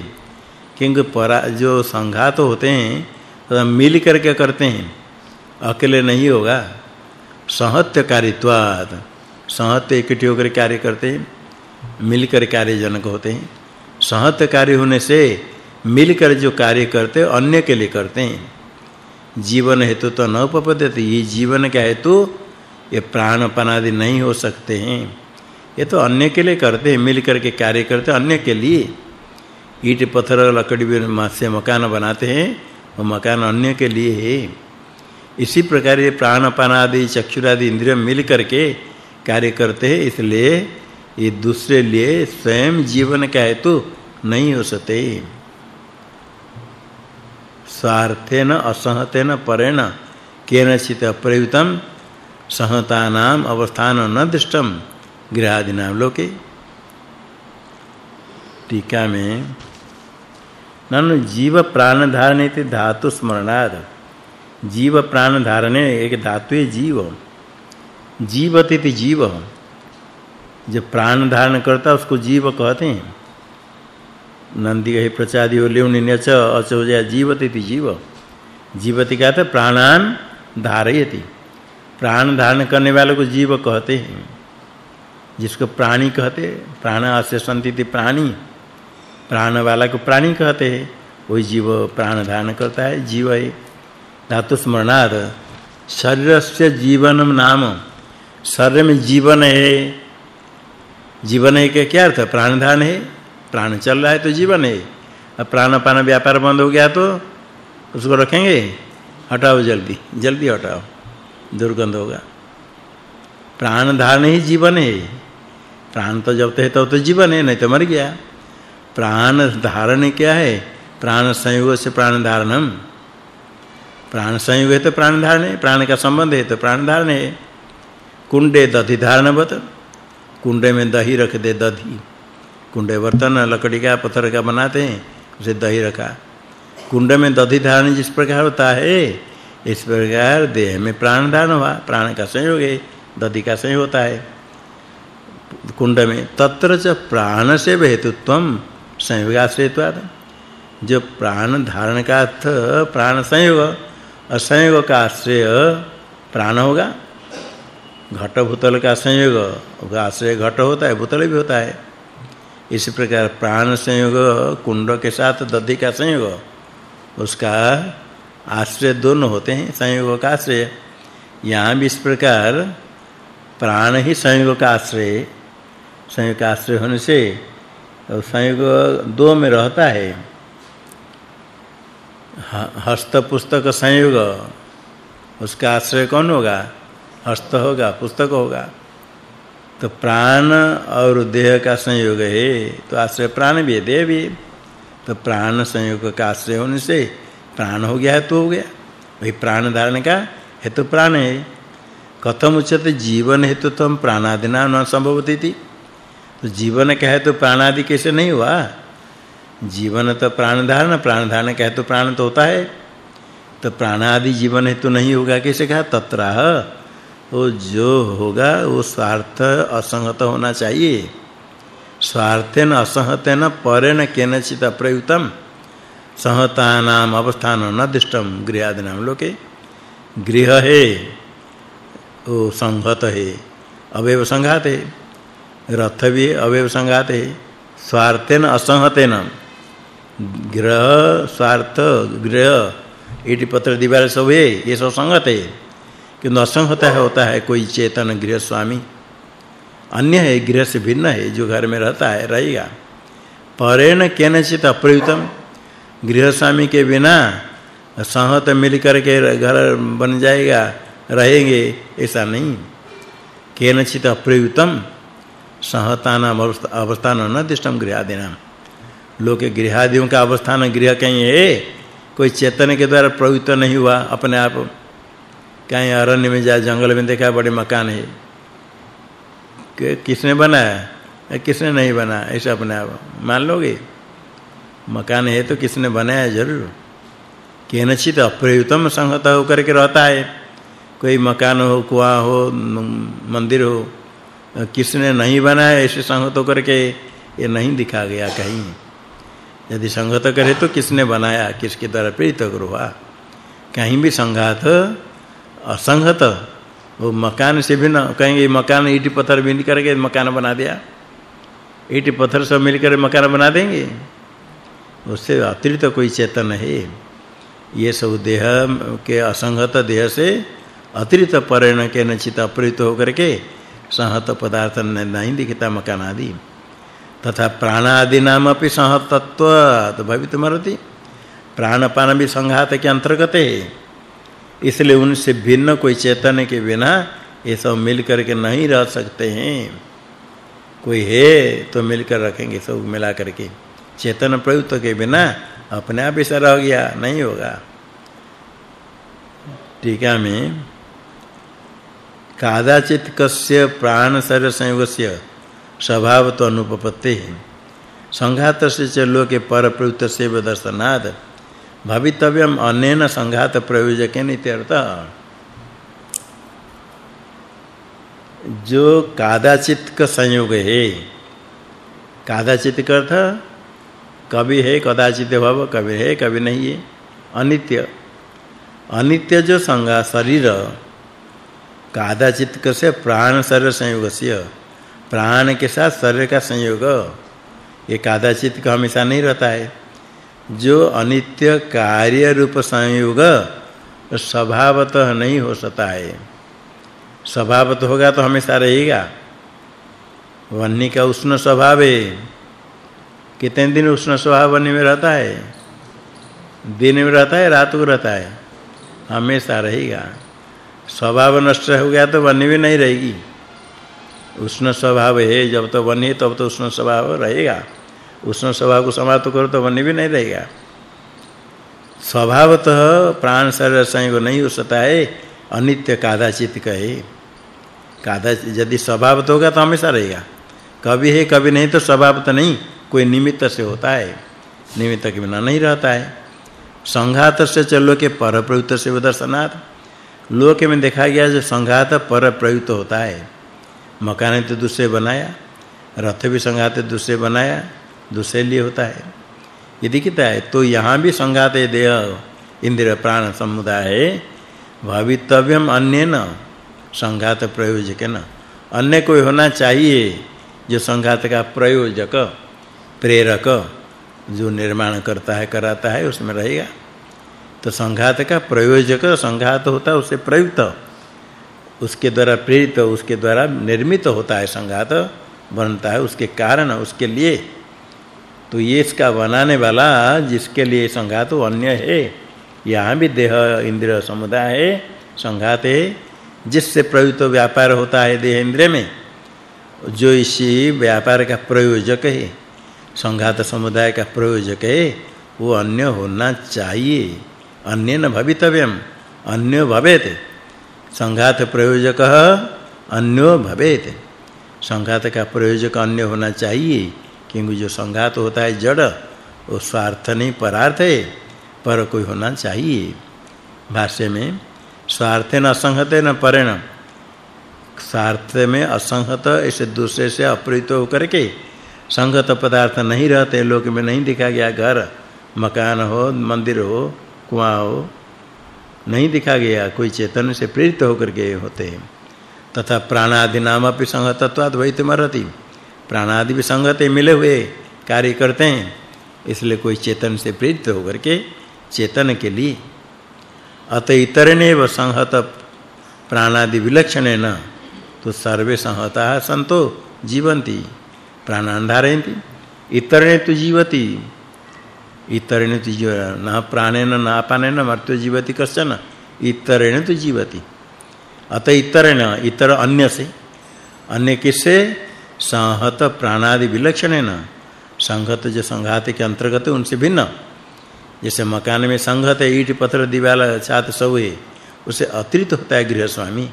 क्योंकि परा, जो संघात होते हैं तो मिल करके करते हैं? अकेले नहीं होगा। सहत्यकारित्वाद सहत्य इकट्ठे होकर कार्य करते हैं, मिलकर कार्य जनक होते हैं। सहत्यकारी होने से मिलकर जो कार्य करते अन्य के लिए करते हैं। जीवन हेतु तो न उपपद्यते, ये जीवन का हेतु ये प्राण आदि नहीं हो सकते हैं। ये तो अन्य के लिए करते हैं, मिलकर के कार्य करते अन्य के लिए। ईट, पत्थर, लकड़ी से मकान बनाते हैं, वो मकान अन्य के लिए है। इसी प्रकार ये प्राणपान आदि चक्षुरादि इंद्रिय मिल करके कार्य करते हैं, इसलिए ये दूसरे लिए स्वयं जीवन का हेतु नहीं हो सकते। स्वार्थेन असहतेन परेण केनचित अप्रयुतम सहतानाम अवस्थान न दृष्टम, गृहादिनाम लोके। टीका में, ननु जीव प्राण धारणे धातु स्मरणाद जीव प्राण धारणे एक धातु है जीव। जीवति जीव। जो प्राण धारण करता उसको जीव कहते हैं। नंदी कहे प्रचादी हो लेउनि नच अच हो जाए जीव। जीवति का तो प्राणान धारयति। प्राण धारण करने वाले को जीव कहते हैं। जिसको प्राणी कहते, प्राण संति प्राणी। प्राण वाला को प्राणी कहते हैं। वही जीव प्राण धारण करता है, जीव है। धातु स्मरणार्थ शरीर से जीवनम नाम। शरीर में जीवन है। जीवन है क्या अर्थ? प्राणधान है। प्राण चल रहा है तो जीवन है। अब प्राणपान व्यापार बंद हो गया तो उसको रखेंगे? हटाओ जल्दी जल्दी हटाओ। दुर्गंध होगा। प्राण धारण ही जीवन है। प्राण तो जब है तो, तो जीवन है नहीं तो मर गया। प्राण धारण क्या है? प्राण संयोग से प्राण धारणम। प्राण संयोग है तो प्राण धारण है प्राण का संबंध है तो प्राण धारण है। कुंडे दधि धारणवत। कुंडे में दही रख दे दधि। कुंडे बर्तन, लकड़ी का, पत्थर का बनाते हैं, उसे दही रखा। कुंड में दधि धारण जिस प्रकार होता है, इस प्रकार देह में प्राण धारण हुआ। प्राण का संयोग है दधि का संयोग होता है। कुंड में तत्र च प्राण से हेतुत्वम संयोगाश्रयत्वाद जो प्राण धारण का अर्थ प्राण संयोग, असंयोग का आश्रय प्राण होगा। घट भूतल का संयोग आश्रय घट होता है, भूतल भी होता है। इसी प्रकार प्राण संयोग, कुंड के साथ दधि का संयोग, उसका आश्रय दोनों होते हैं, संयोग का आश्रय। यहाँ भी इस प्रकार प्राण ही संयोग का आश्रय, संयोग का आश्रय होने से संयोग दो में रहता है। हस्त पुस्तक संयोग, उसका आश्रय कौन होगा? हस्त होगा, पुस्तक होगा। तो प्राण और देह का संयोग है तो आश्रय प्राण भी है, देह भी तो प्राण संयोग का आश्रय होने से प्राण हो गया है तो हो गया। वही प्राण धारण का हेतु प्राण है। कथम उच्चते जीवन हेतु तम प्राणादिना न संभवती थी तो जीवन का हेतु प्राणादि कैसे नहीं हुआ? जीवन तो प्राण धारण प्राण धारण का हेतु प्राण तो होता है। तो प्राणादि जीवन हेतु नहीं होगा, कैसे कहा? तत्राह। वो जो होगा, वो स्वार्थ असंगत होना चाहिए। स्वार्थेन असहतेन परेण केनचित अप्रयुतम। सहतानाम अवस्थान न दृष्टम गृहादिनाम लोके। गृह है, वो संगत है, अवयव संघात है। रथ भी अवयव संघात है। स्वार्थेन असंहतेन गृह, स्वार्थ, गृह ईटी पत्र दीवार, सब है, ये सब संगत है। किंतु असंगत है, होता है, कोई चेतन गृह स्वामी। अन्य है, गृह से भिन्न है, जो घर में रहता है, रहेगा। परेण केनचित अप्रयुतम गृह स्वामी के बिना सहत मिल करके घर बन जाएगा, रहेंगे, ऐसा नहीं। केनचित अप्रयुतम सहतानाम अवस्थान न दिष्टम गृहादिनाम। लोग गृहादियों का अवस्थान गृह कहीं है। कोई चेतन के द्वारा प्रयुक्त नहीं हुआ, अपने आप कहीं अरण्य में जाए, जंगल में देखा, बड़े मकान है। कि किसने बनाया? किसने नहीं बनाया? ऐसा अपने आप मान लोगे? मकान है तो किसने बनाया? ज़रूर। केनचित अप्रयुतम संगत होकर के रहता है। कोई मकान हो, कुआ हो मंदिर हो, किसने नहीं बनाया ऐसे संगत होकर के? ये नहीं दिखा गया कहीं। यदि संगत करे तो किसने बनाया? किसके द्वारा प्रेरित हुआ कहीं भी संघात असंगत। वो मकान से भी ना कहेंगे मकान ईंट पत्थर मिल करके मकान बना दिया। ईंट पत्थर सब मिलकर मकान बना देंगे। उससे अतिरिक्त कोई चेतन है ये सब देह के असंगत देह से अतिरिक्त परेण के नचित अपरित होकर के संहत पदार्थ नहीं दिखता मकान आदि। तथा प्राण आदि नाम अपि संहतत्व तो भवितुमरति। प्राणपान भी संघात के अंतर्गत है। इसलिए उनसे भिन्न कोई चेतन के बिना ये सब मिल करके नहीं रह सकते हैं। कोई है तो मिलकर रखेंगे सब मिला करके चेतन प्रयुक्त के बिना अपने आप ऐसा रह गया, नहीं होगा। टीका में कादाचित कस्य प्राण शरीर संयोगस्य स्वभाव तो अनुपपत्ति संघात से चलो के पर प्रयुक्त से दर्शनाद। भवितव्यम अनेन संघात प्रयोजकेन इत्यर्थ जो कादाचित का संयोग है, कादाचित का अर्थ, कभी है, कदाचित भव, कभी है, कभी नहीं है, अनित्य। अनित्य जो संगा शरीर, कादाचित से प्राण शरीर संयोग से, प्राण के साथ शरीर का संयोग, ये कादाचित का हमेशा नहीं रहता है। जो अनित्य कार्य रूप संयोग, स्वभावतः नहीं हो सकता है। स्वभावत होगा तो हमेशा रहेगा। वन्नी का उष्ण स्वभाव है। कितने दिन उष्ण स्वभाव वन्नी में रहता है? दिन में रहता है, रात को रहता है। हमेशा रहेगा। स्वभाव नष्ट हो गया तो वन्नी भी नहीं रहेगी। उष्ण स्वभाव है, जब तो वन्नी तब तो उष्ण स्वभाव रहेगा। उष्ण स्वभाव को समाप्त करो तो वन्य भी नहीं रहेगा। स्वभावतः प्राण शरीर संयोग नहीं हो सकता है, अनित्य कादाचित कहे। कादा यदि स्वभाव तो होगा तो हमेशा रहेगा। कभी है, कभी नहीं तो स्वभाव तो नहीं, कोई निमित्त से होता है। निमित्त के बिना नहीं रहता है। संघात से चलो के पर प्रयुक्त से दर्शनाथ लोक में देखा गया जो संघात पर प्रयुक्त होता है। मकान तो दूसरे बनाया, रथ भी संघात दूसरे बनाया दूसरे लिए होता है। ये दिखता है तो यहाँ भी संघात देह इंद्र प्राण समुदाय भवितव्यम अन्य न, संघात प्रयोजक न। अन्य कोई होना चाहिए जो संघात का प्रयोजक, प्रेरक, जो निर्माण करता है, कराता है, उसमें रहेगा। तो संघात का प्रयोजक, संघात होता है उसे प्रयुक्त। उसके द्वारा प्रेरित, उसके द्वारा निर्मित होता है संघात, बनता है, उसके कारण, उसके लिए तो ये इसका बनाने वाला जिसके लिए संघात अन्य है, यहाँ भी देह इंद्रिय समुदाय है, संघात है, जिससे प्रयुक्त व्यापार होता है देह इंद्रिय में, जो इसी व्यापार का प्रयोजक है, संघात समुदाय का प्रयोजक है, वो अन्य होना चाहिए अन्य न भवितव्यम, अन्य भवेत। संघात प्रयोजक अन्यो भवेत। संघात का प्रयोजक अन्य होना चाहिए क्योंकि जो संघात होता है जड़, वो स्वार्थ नहीं, परार्थ है, पर कोई होना चाहिए। भाष्य में, स्वार्थ न परेण। स्वार्थ में असंगत ऐसे दूसरे से अपरित होकर के संगत पदार्थ नहीं रहते, लोक में नहीं दिखा गया घर, मकान हो, मंदिर हो, कुआँ हो, नहीं दिखा गया, कोई चेतन से प्रेरित होकर के होते हैं। तथा प्राणादि नाम अपि संगतत्वाद वैतमरति प्राणादि भी संगत मिले हुए कार्य करते हैं, इसलिए कोई चेतन से प्रेरित होकर के चेतन के लिए। अत इतरनेव संहत प्राणादि विलक्षणे न तो सर्वे संहता संतो जीवन्ति प्राणांधारयन्ति इतरणे तो जीवति, इतरणे तो जीव, न प्राणेन, न अपानेन मर्त्य जीवति कश्चन, इतरणे तो जीवति। अत इतरण, इतर अन्य से अन्य किससे संहत प्राणादि विलक्षणेन संगत जो संघात के अंतर्गत है, उनसे भिन्न। जैसे मकान में संगत है, ईट पत्थर दीवार छात सब है, उसे अतिरिक्त होता है गृह स्वामी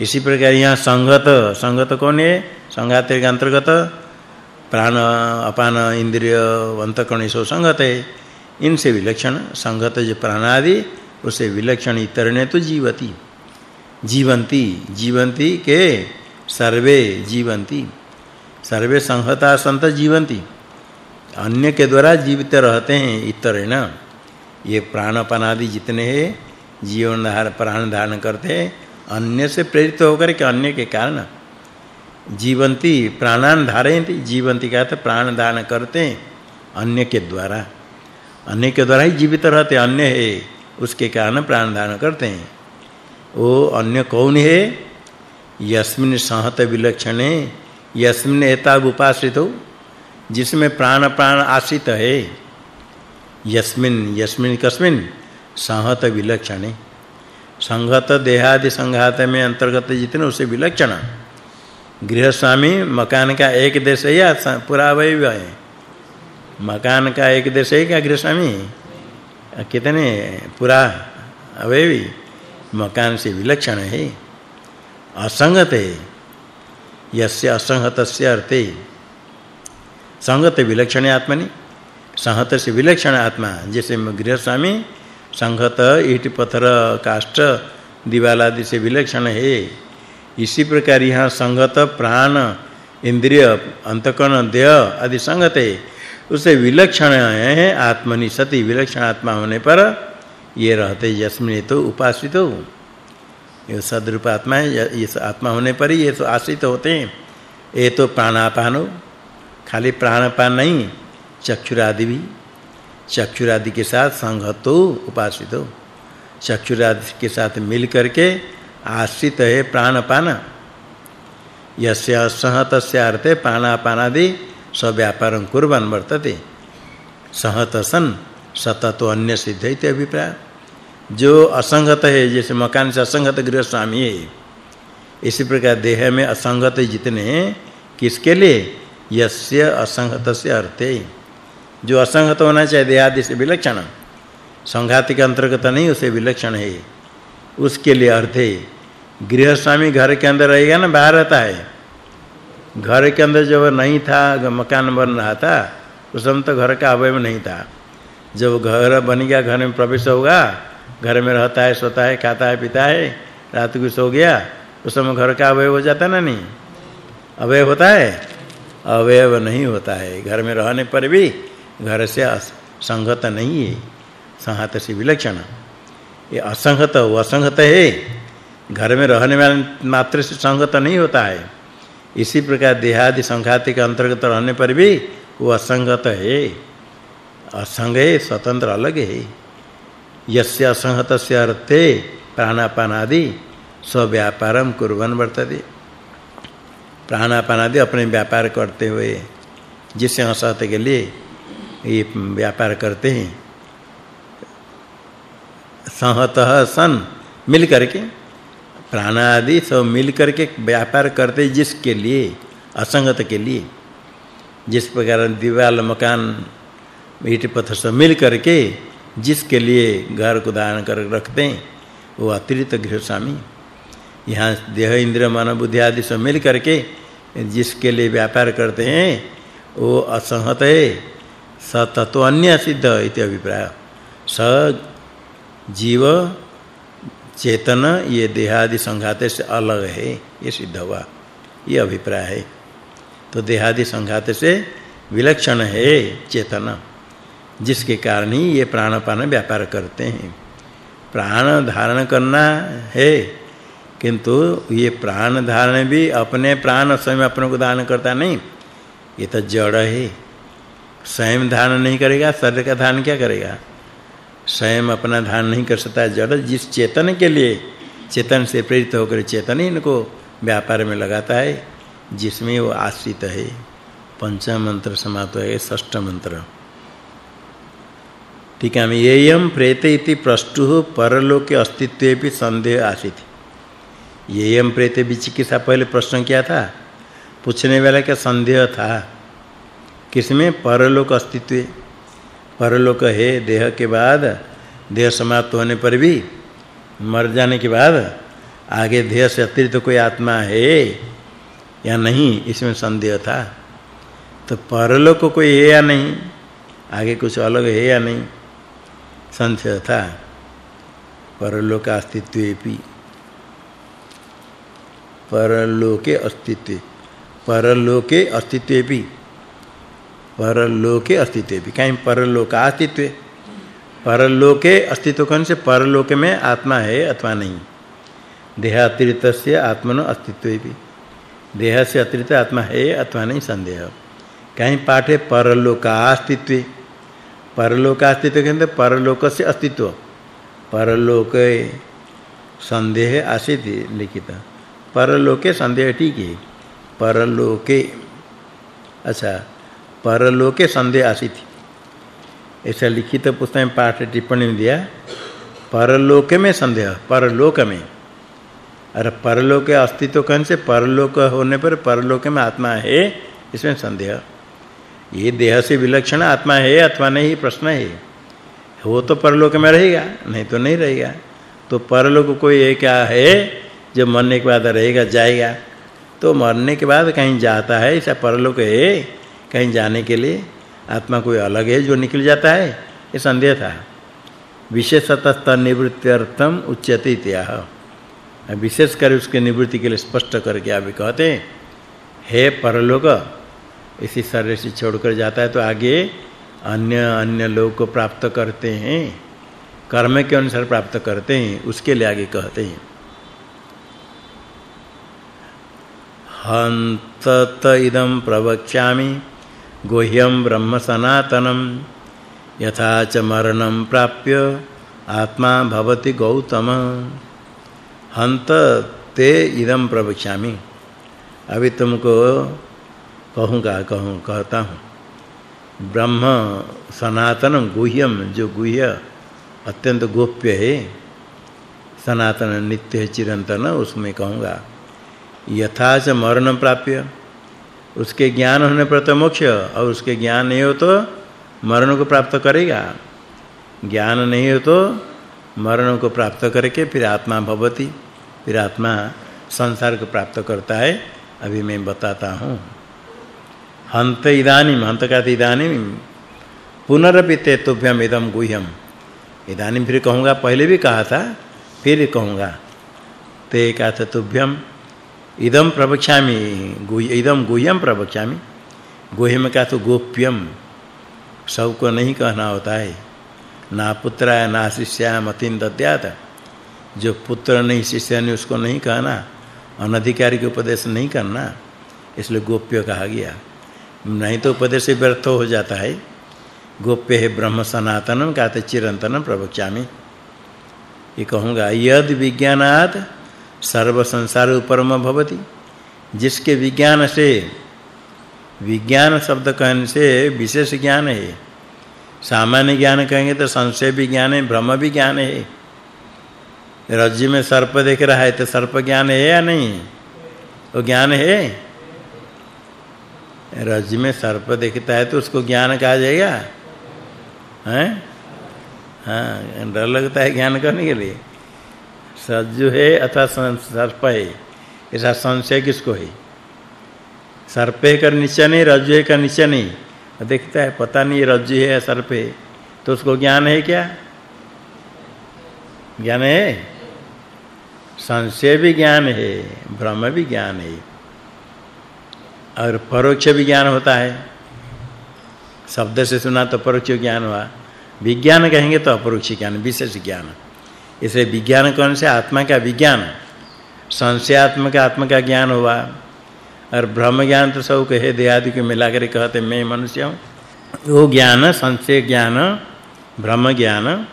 इसी प्रकार यहाँ संगत संगत कौन है? संघात के अंतर्गत प्राण, अपान, इंद्रिय अंतकरण सो संगत है। इनसे विलक्षण संगत जो प्राणादि, उसे विलक्षण इतरने तो जीवती। जीवंती जीवंती के सर्वे जीवंती। सर्वे संहता संत जीवंती। अन्य के द्वारा जीवित रहते हैं इतरेण ये प्राणपन आदि जितने हैं, जीवन धार, प्राण धारण करते हैं, अन्य से प्रेरित होकर के अन्य के कारण। जीवंती प्राणान धारयन्ति जीवंती का अर्थ प्राण धारण करते हैं, अन्य के द्वारा। अन्य के द्वारा ही जीवित रहते अन्य है, उसके कारण प्राण धारण करते हैं। वो अन्य कौन है? यस्मिन सहत विलक्षणे यस्मिन एताव उपासितो जिसमें प्राण प्राण आश्रित है। यस्मिन यस्मिन कस्मिन संहत विलक्षण। संगत देहादि संघात में अंतर्गत जितने उसे विलक्षण। गृह स्वामी मकान का एक देश है या पूरा अवयव है? मकान का एक देश है क्या गृह स्वामी कितने पूरा अवयवी? मकान से विलक्षण है। असंगत है। यस्य असंगतस्य अर्थे। संगत विलक्षण आत्मनि, संहत से विलक्षण आत्मा। जैसे गृह स्वामी संगत ईट पत्थर काष्ठ दीवाल आदि से विलक्षण है। इसी प्रकार यहाँ संगत प्राण, इंद्रिय, अंतकरण, देह आदि संगत है। उसे विलक्षण है आत्मनि, सति विलक्षण आत्मा होने पर ये रहते, यस्मिन तो उपासित। ये सदरूप आत्मा है, ये आत्मा होने पर ही ये तो आश्रित होते हैं। ये तो प्राणापानो, खाली प्राणपान नहीं, चक्षुरादि भी। चक्षुरादि के साथ संगतो उपासित चक्षुरादि के साथ मिल करके आश्रित है प्राणपान। यस्य असहतस्य अर्थे प्राणापानादि व्यापारं कुर्वन् वर्तते। सहत सन सततो अन्य सिद्ध है अभिप्राय। जो असंगत है, जैसे मकान से असंगत गृह स्वामी है, इसी प्रकार देह में असंगत जितने किसके लिए? यस्य असंगतस्य अर्थे। जो असंगत होना चाहिए देहादि से विलक्षण। संघाति के अंतर्गत नहीं, उसे विलक्षण है। उसके लिए अर्थ है, गृह स्वामी घर के अंदर रहेगा ना, बाहर रहता है। घर के अंदर जब नहीं था मकान बन रहा था, उस समय तो घर का अवयव नहीं था। जब घर बन गया, घर में प्रवेश होगा घर में रहता है, सोता है, खाता है, पीता है, रात को सो गया, उस समय घर का अवयव हो जाता ना नहीं। अवयव होता है? अवयव नहीं होता है। घर में रहने पर भी घर से संगत नहीं है। संहत से विलक्षण। ये असंगत वो असंगत है। घर में रहने वाले मात्र से संगत नहीं होता है। इसी प्रकार देहादि संघाति के अंतर्गत रहने पर भी वो असंगत है। असंग है, स्वतंत्र अलग है। यस्य असंगतस्य अर्थे प्राणापान आदि स्वव्यापारम कुर्वन् वर्तते। प्राणापान आदि अपने व्यापार करते हुए जिससे असहत के लिए ये व्यापार करते हैं, सहत सन मिल करके प्राण आदि सब मिल करके व्यापार करते जिसके लिए, असंगत के लिए, जिस प्रकार दीवार मकान, ईट पत्थर सब मिल करके जिसके लिए घर को दान कर रखते हैं, वो अतिरिक्त गृह स्वामी यहाँ देह इंद्र मन, बुद्धि आदि सब मिल करके जिसके लिए व्यापार करते हैं, वो असंहत है स तत्व अन्य सिद्ध इति अभिप्राय। स जीव चेतन, ये देहादि संघाते से अलग है, ये सिद्ध हुआ, ये अभिप्राय है। तो देहादि संघाते से विलक्षण है चेतन। जिसके कारण ही ये प्राणपान व्यापार करते हैं। प्राण धारण करना है, किंतु ये प्राण धारण भी अपने प्राण स्वयं अपने को दान करता नहीं। ये तो जड़ है। स्वयं धारण नहीं करेगा, शरीर का धारण क्या करेगा? स्वयं अपना धारण नहीं कर सकता जड़, जिस चेतन के लिए, चेतन से प्रेरित होकर चेतन ही इनको व्यापार में लगाता है, जिसमें वो आश्रित है। पंचम मंत्र समाप्त है षष्ठ मंत्र ठीक है येयम प्रेत इति प्रष्टु परलोके अस्तित्वे भी संदेह आसीत। येयम प्रेत विचिकित्सा पहले प्रश्न किया था, पूछने वाला क्या संदेह था? किसमें? परलोक अस्तित्व, परलोक है, देह के बाद, देह समाप्त होने पर भी, मर जाने के बाद, आगे देह से अतिरिक्त कोई आत्मा है या नहीं, इसमें संदेह था। तो परलोक कोई है या नहीं? आगे कुछ अलग है या नहीं? संशय था परलोक अस्तित्वेपि परलोके अस्तित्व, परलोके अस्तित्वेपि। परलोके अस्तित्व कहीं परलोक अस्तित्व परलोके अस्तित्व कौन से? परलोक में आत्मा है अथवा नहीं? देह अतिरिक्त से आत्मनो अस्तित्व भी देह से अतिरिक्त आत्मा है अथवा नहीं? संदेह। कहीं पाठ है परलोकास्तित्व परलोकास्तित्व कहते परलोक से अस्तित्व। परलोक संदेह आसित लिखित। परलोके संदेह ठीक है। परलोके अच्छा परलोके संदेह आसित। ऐसा लिखित पुस्तक में पाठ टिप्पणी दिया, परलोक में संदेह, परलोक में। अरे परलोक के अस्तित्व कौन से? परलोक होने पर परलोक में आत्मा है, इसमें संदेह। ये देह से विलक्षण आत्मा है अथवा नहीं, प्रश्न है। वो तो परलोक में रहेगा, नहीं तो नहीं रहेगा। तो परलोक कोई एक क्या है जो मरने के बाद रहेगा, जाएगा। तो मरने के बाद कहीं जाता है, ऐसा परलोक है, कहीं जाने के लिए। आत्मा कोई अलग है जो निकल जाता है, ये संदेह था। विशेषतः निवृत्त्यर्थम उच्यते इत्याह। विशेष कर उसके निवृत्ति के लिए स्पष्ट करके आप कहते हैं, हे परलोक इसी शरीर से छोड़कर जाता है तो आगे अन्य अन्य लोग को प्राप्त करते हैं। कर्म के अनुसार प्राप्त करते हैं, उसके लिए आगे कहते हैं। हंतत इदं प्रवक्ष्यामि, गुह्यं ब्रह्म सनातनं यथा च मरणं प्राप्य आत्मा भवति गौतम। हंत ते इदं प्रवक्ष्यामि। अभी तुमको कहूँगा, कहूँ, कहता हूँ। ब्रह्म सनातन गुह्यम जो गुह्य अत्यंत गोप्य है, सनातन नित्य है, चिरंतन, उसमें कहूँगा, यथा च मरण प्राप्य। उसके ज्ञान होने पर तो मोक्ष, और उसके ज्ञान नहीं हो तो मरण को प्राप्त करेगा। ज्ञान नहीं हो तो मरण को प्राप्त करके फिर आत्मा भवति, फिर आत्मा संसार को प्राप्त करता है। अभी मैं बताता हूँ। हंत इदानीम हंत का इदानीम पुनरपि तुभ्यम इदम गुह्यम। इदानीम फिर कहूँगा, पहले भी कहा था, फिर कहूँगा। ते का तुभ्यम इदम प्रवक्ष्यामि इदम गुह्यम प्रवक्ष्यामि। गुह्यम का तो गोप्यम। सबको नहीं कहना होता है। ना पुत्राय ना शिष्याय मतिन दद्यात जो पुत्र नहीं, शिष्य नहीं, उसको नहीं कहना। अनधिकारी के उपदेश नहीं करना। इसलिए गोप्य कहा गया। नहीं तो उपदेश व्यर्थ हो जाता है। गोप्य है ब्रह्म सनातनम कहते चिरंतनम, प्रवक्ष्यामि। ये कहूँगा, यद विज्ञानात् सर्व संसार उपरम भवति। जिसके विज्ञान से, विज्ञान शब्द कहने से विशेष ज्ञान है। सामान्य ज्ञान कहेंगे तो संशय विज्ञान है, भ्रम विज्ञान है। रज्जु में सर्प देख रहा है तो सर्प ज्ञान है या नहीं? वो ज्ञान है। रज्जु में सर्प देखता है तो उसको ज्ञान कहा जाएगा? हैं? हाँ डर लगता है ज्ञान करने के लिए। रज्जु है अथवा सर्प है, ऐसा संशय किसको है? सर्प का निश्चय नहीं रज्जु है का निश्चय नहीं। देखता है, पता नहीं रज्जु है या सर्प है तो उसको ज्ञान है क्या? ज्ञान है? संशय भी ज्ञान है, भ्रम भी ज्ञान है। और परोक्ष भी ज्ञान होता है। शब्द से सुना तो परोक्ष ज्ञान हुआ। विज्ञान कहेंगे तो अपरोक्ष ज्ञान, विशेष ज्ञान। इसलिए विज्ञान कौन से? आत्मा का विज्ञान। संशयात्मक आत्मा का ज्ञान हुआ। और ब्रह्म ज्ञान तो सब कहे देहादि को मिलाकर कहते, मैं मनुष्य हूँ। वो ज्ञान, संशय ज्ञान, ब्रह्म ज्ञान,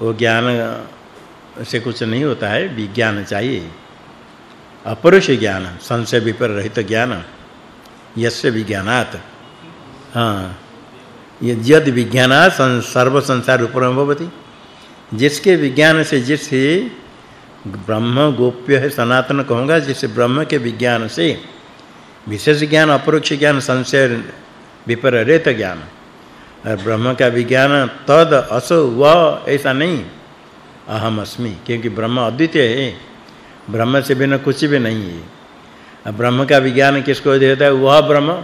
वो ज्ञान से कुछ नहीं होता है। विज्ञान चाहिए। अपरोक्ष ज्ञान, संशय विपर रहित ज्ञान। यस्य विज्ञानात। हाँ। यद विज्ञानात सर्व संसार उपरम भवति। जिसके विज्ञान से जिससे ब्रह्म गोप्य है, सनातन कहूँगा जिससे ब्रह्म के विज्ञान से विशेष ज्ञान, अपरोक्ष ज्ञान, संशय विपरीत ज्ञान। और ब्रह्म का विज्ञान तद, असो, व, ऐसा नहीं। अहम अस्मि क्योंकि ब्रह्म अद्वितीय है। ब्रह्म से बिना कुछ भी नहीं है। ब्रह्म का विज्ञान किसको देता है? वह ब्रह्म,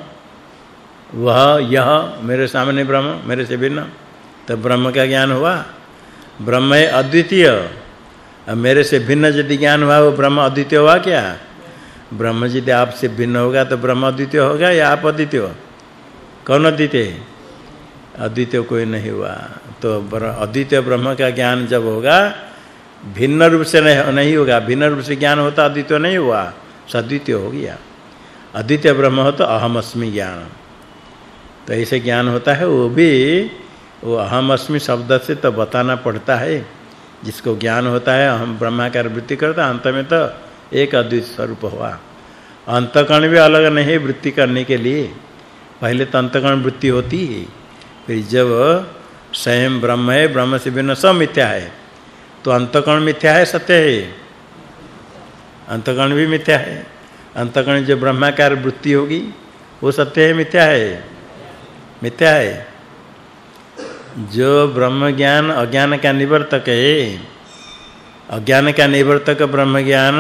वह यह, मेरे सामने ब्रह्म, मेरे से भिन्न। तो ब्रह्म का ज्ञान हुआ। ब्रह्म है अद्वितीय। अब मेरे से भिन्न यदि ज्ञान हुआ, वो ब्रह्म अद्वितीय हुआ क्या? ब्रह्म यदि आपसे भिन्न होगा तो ब्रह्म अद्वितीय होगा या आप अद्वितीय हो? कौन अद्वितीय अद्वितीय कोई नहीं हुआ। तो अद्वितीय ब्रह्म का ज्ञान जब होगा, भिन्न रूप से नहीं होगा। भिन्न रूप से ज्ञान होता, अद्वितीय नहीं हुआ। सद्वितीय हो गया। अद्वितीय ब्रह्म हो तो अहम अस्मि ज्ञान तो ऐसे ज्ञान होता है, वो भी, वो अहम अस्मि शब्द से तो बताना पड़ता है। जिसको ज्ञान होता है हम ब्रह्माकार वृत्ति करता, अंत में तो एक अद्वित स्वरूप हुआ। अंतकण भी अलग नहीं वृत्ति करने के लिए। पहले तो अंतकण वृत्ति होती है, फिर जब स्वयं ब्रह्म है, ब्रह्म से भिन्न सब मिथ्या है। तो अंतकण मिथ्या है, सत्य है। अंतकण भी मिथ्या है। अंतकण जो ब्रह्माकार वृत्ति होगी, वो सत्य है, मिथ्या है? मिथ्या है। जो ब्रह्म ज्ञान अज्ञान का निवर्तक है, अज्ञान का निवर्तक ब्रह्म ज्ञान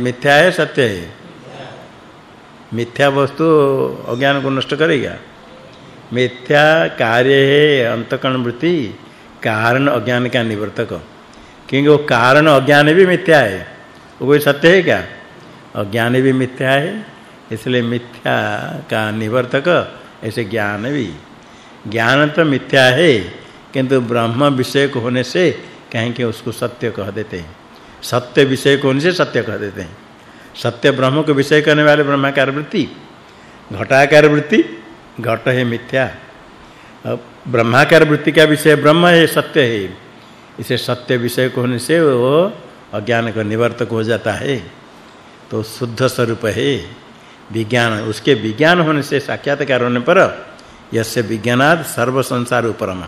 मिथ्या है, सत्य है? मिथ्या वस्तु अज्ञान को नष्ट करेगा। मिथ्या कार्य है अंतकरण वृत्ति, कारण अज्ञान का निवर्तक। क्योंकि वो कारण अज्ञान भी मिथ्या है। वो कोई सत्य है क्या? और ज्ञान भी मिथ्या है, इसलिए मिथ्या का निवर्तक, ऐसे ज्ञान भी। ज्ञान तो मिथ्या है, किंतु ब्रह्म विषय को होने से कहें कि उसको सत्य कह देते हैं। सत्य विषय को होने से सत्य कह देते हैं। सत्य ब्रह्म को विषय करने वाले ब्रह्माकार वृत्ति, घटाकार वृत्ति, घट है मिथ्या। अब ब्रह्माकार वृत्ति का विषय ब्रह्म है, सत्य है। इसे सत्य विषय को होने से वो अज्ञान का निवर्तक हो जाता है तो शुद्ध स्वरूप है। विज्ञान, उसके विज्ञान होने से साक्षात्कार होने पर यस्य विज्ञानाद सर्व संसार उपरम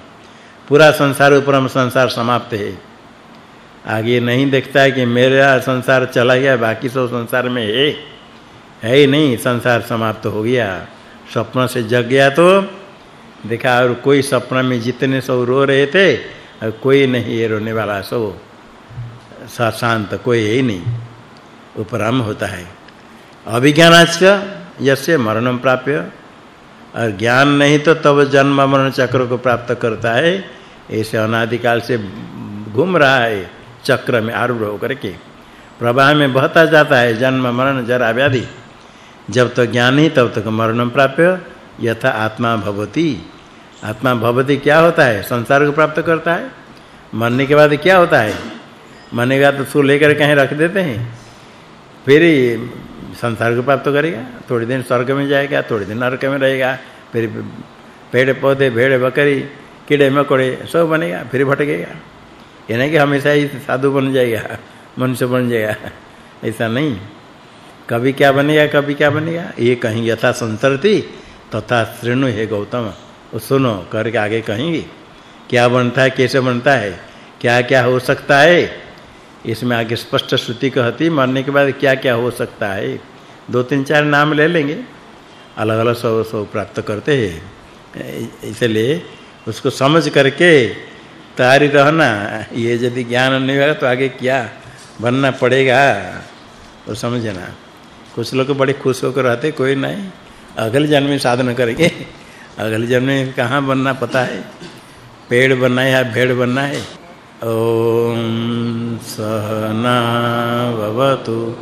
पूरा संसार उपरम संसार समाप्त है। आगे नहीं देखता है कि मेरा संसार चला गया, बाकी सब संसार में है। है ही नहीं, संसार समाप्त हो गया। स्वप्न से जग गया तो देखा और कोई सपना में जितने सब रो रहे थे कोई नहीं रोने वाला सब। शांत कोई है ही नहीं। उपराम होता है। अभिज्ञानाच यस्य मरणम प्राप्य। और ज्ञान नहीं तो तब जन्म मरण चक्र को प्राप्त करता है। ऐसे अनादिकाल से घूम रहा है चक्र में आरूढ़ होकर के। प्रवाह में बहता जाता है जन्म मरण जरा व्याधि। जब तक तो ज्ञान ही तब तक मरण प्राप्य। यथा आत्मा भवति। आत्मा भवति क्या होता है? संसार को प्राप्त करता है। मरने के बाद क्या होता है? मरने के तो उसको लेकर कहीं रख देते हैं। फिर संसार को प्राप्त करेगा, थोड़ी दिन स्वर्ग में जाएगा, थोड़ी दिन नरक में रहेगा, फिर पेड़ पौधे, भेड़ बकरी, कीड़े मकोड़े सब बनेगा, फिर भटकेगा। ये नहीं कि हमेशा ही साधु बन जाएगा, मनुष्य बन जाएगा, ऐसा नहीं। कभी क्या बनेगा, कभी क्या बनेगा, ये कहीं यथा संतरति तथा श्रेणु है गौतम। सुनो, करके आगे कहेंगे, क्या बनता है, कैसे बनता है क्या क्या हो सकता है इसमें आगे स्पष्ट श्रुति कहती, मरने के बाद क्या क्या हो सकता है? दो तीन चार नाम ले लेंगे। अलग अलग सब सब प्राप्त करते हैं। इसलिए उसको समझ करके तैयारी रहना, ये यदि ज्ञान नहीं होगा तो आगे क्या बनना पड़ेगा? और समझना। कुछ लोग बड़े खुश होकर रहते, कोई नहीं। अगले जन्म में साधन करेंगे। अगले जन्म में कहाँ बनना पता है? पेड़ बनना है या भेड़ बनना है? ओम सहना भवतु।